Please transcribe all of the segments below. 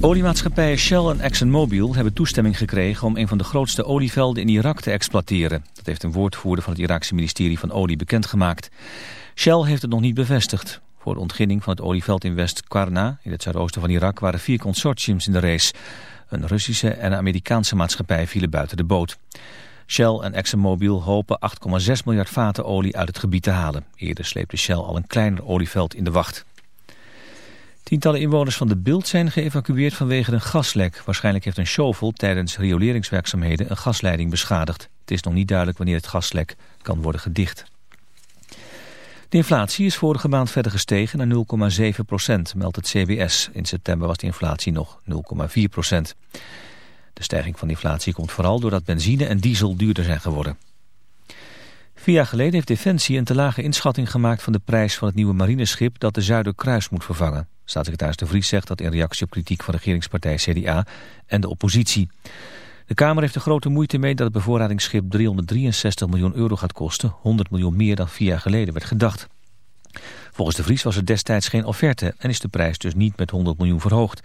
Oliemaatschappijen Shell en ExxonMobil hebben toestemming gekregen om een van de grootste olievelden in Irak te exploiteren. Dat heeft een woordvoerder van het Iraakse ministerie van Olie bekendgemaakt. Shell heeft het nog niet bevestigd. Voor de ontginning van het olieveld in West-Qarna, in het zuidoosten van Irak, waren vier consortiums in de race. Een Russische en een Amerikaanse maatschappij vielen buiten de boot. Shell en ExxonMobil hopen 8,6 miljard vaten olie uit het gebied te halen. Eerder sleepte Shell al een kleiner olieveld in de wacht. Tientallen inwoners van de Bild zijn geëvacueerd vanwege een gaslek. Waarschijnlijk heeft een shovel tijdens rioleringswerkzaamheden een gasleiding beschadigd. Het is nog niet duidelijk wanneer het gaslek kan worden gedicht. De inflatie is vorige maand verder gestegen naar 0,7 procent, meldt het CBS. In september was de inflatie nog 0,4 procent. De stijging van de inflatie komt vooral doordat benzine en diesel duurder zijn geworden. Vier jaar geleden heeft Defensie een te lage inschatting gemaakt van de prijs van het nieuwe marineschip dat de Zuiderkruis moet vervangen. Staatssecretaris De Vries zegt dat in reactie op kritiek van regeringspartij CDA en de oppositie. De Kamer heeft er grote moeite mee dat het bevoorradingsschip 363 miljoen euro gaat kosten, 100 miljoen meer dan vier jaar geleden werd gedacht. Volgens De Vries was er destijds geen offerte en is de prijs dus niet met 100 miljoen verhoogd.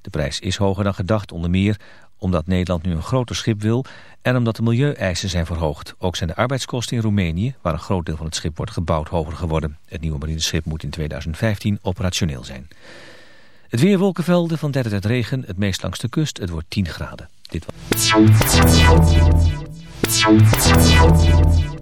De prijs is hoger dan gedacht onder meer omdat Nederland nu een groter schip wil en omdat de milieueisen zijn verhoogd. Ook zijn de arbeidskosten in Roemenië, waar een groot deel van het schip wordt gebouwd, hoger geworden. Het nieuwe marineschip moet in 2015 operationeel zijn. Het weer wolkenvelden van derde tijd regen, het meest langs de kust. Het wordt 10 graden. Dit was...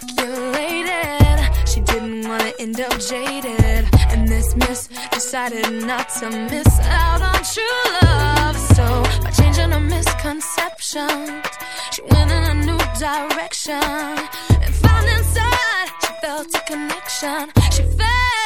calculated. She didn't wanna end up jaded. And this miss decided not to miss out on true love. So by changing her misconception, she went in a new direction and found inside she felt a connection. She felt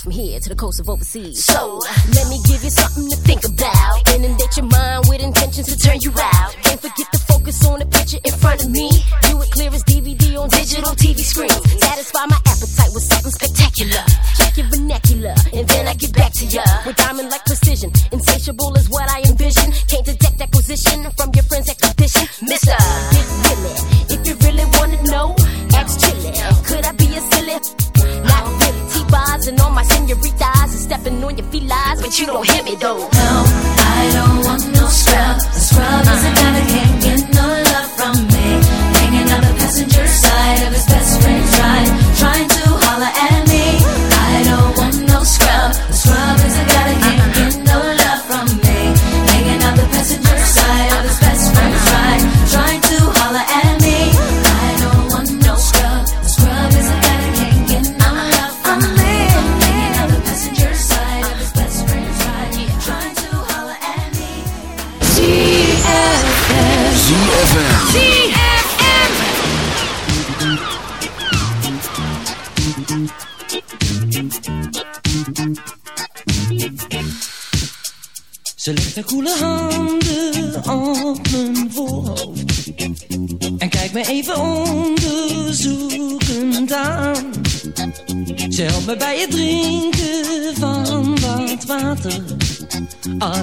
from here to the coast of overseas. So let me give you something to think about. Inundate your mind with intentions to turn you out. Can't forget to focus on the picture in front of me. View it clear as DVD on digital TV screens. Satisfy my appetite with something spectacular. Check your vernacular, and then I get back to ya with diamond like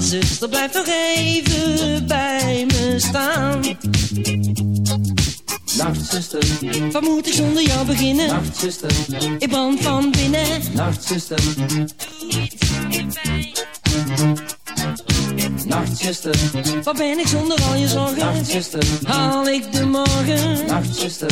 zuster, blijf nog even bij me staan Nacht, zuster. Wat moet ik zonder jou beginnen? Nacht, zuster. Ik brand van binnen Nacht, zuster. Nacht, zuster. Wat ben ik zonder al je zorgen? Nacht, zuster. Haal ik de morgen? Nacht, zuster.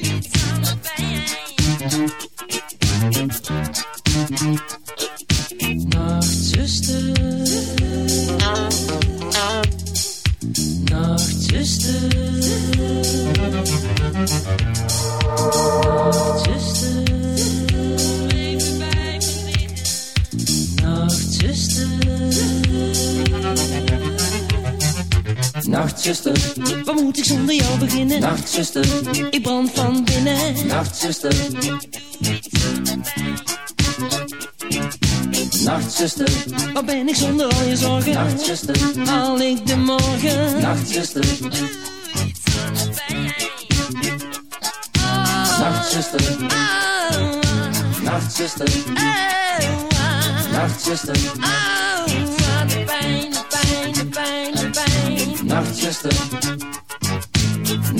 moet ik zonder jou beginnen? Nachtzuster, ik brand van binnen. Nachtzuster. Nachtzuster, wat ben ik zonder al je zorgen? Nachtzuster, al ik de morgen? Nachtzuster. Nachtzuster. Nacht Nachtzuster. Nachtzuster. Nachtzuster. Oh, de pijn, pijn, pijn, pijn. Nachtzuster.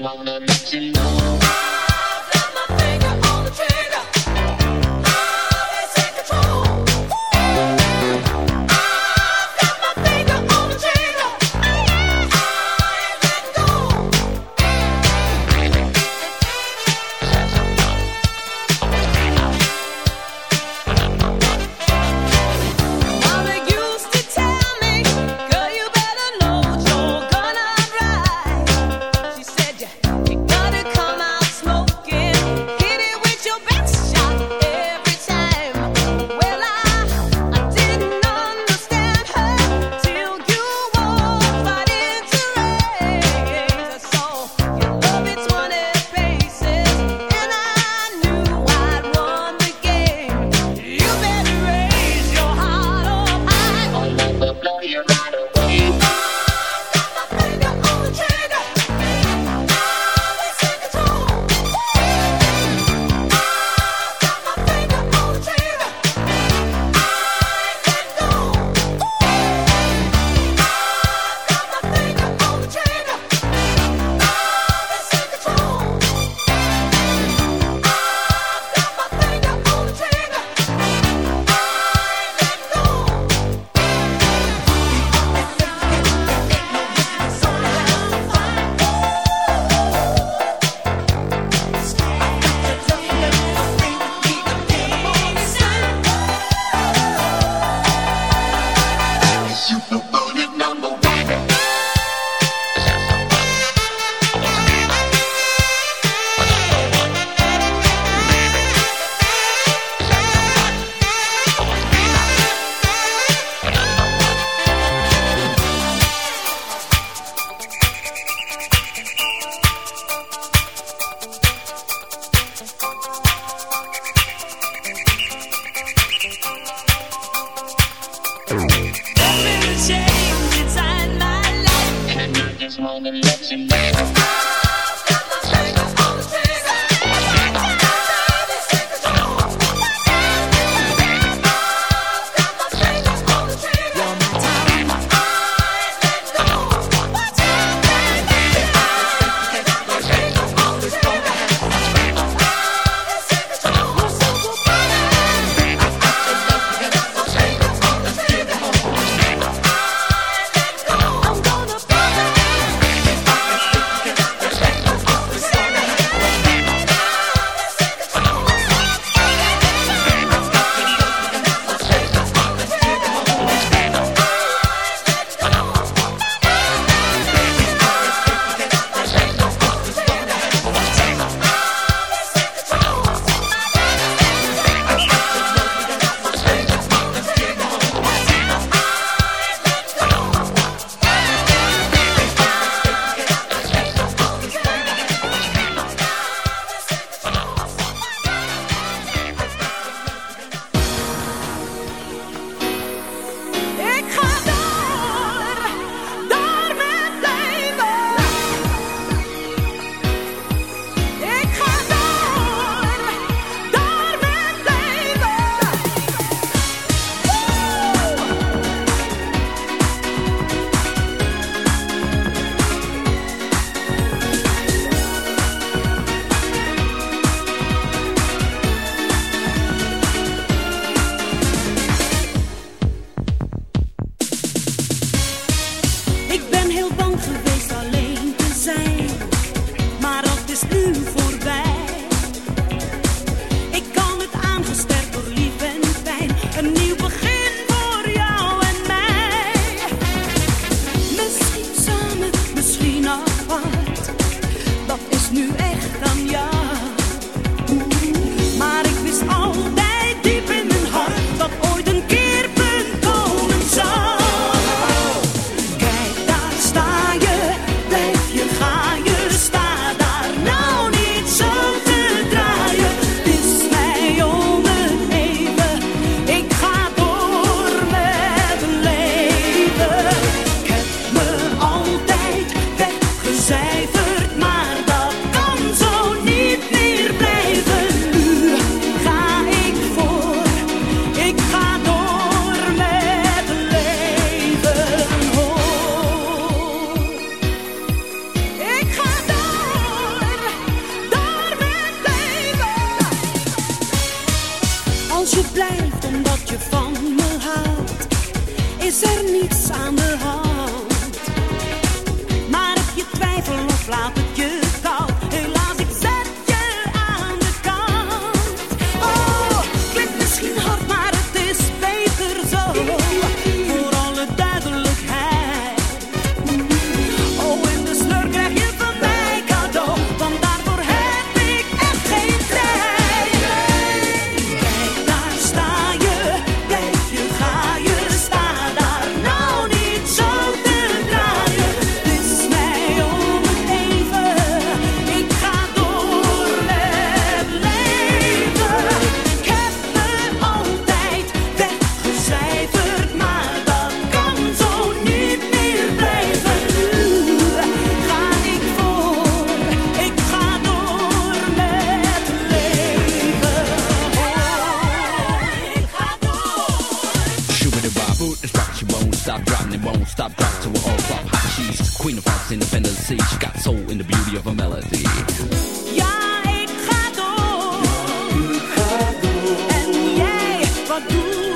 Slow stop, dropping it won't stop, drop to an all flop. Hot cheese, queen of hearts, independent sea. She got soul in the beauty of her melody. Ja, ik. Ik ga door. En jij, wat doe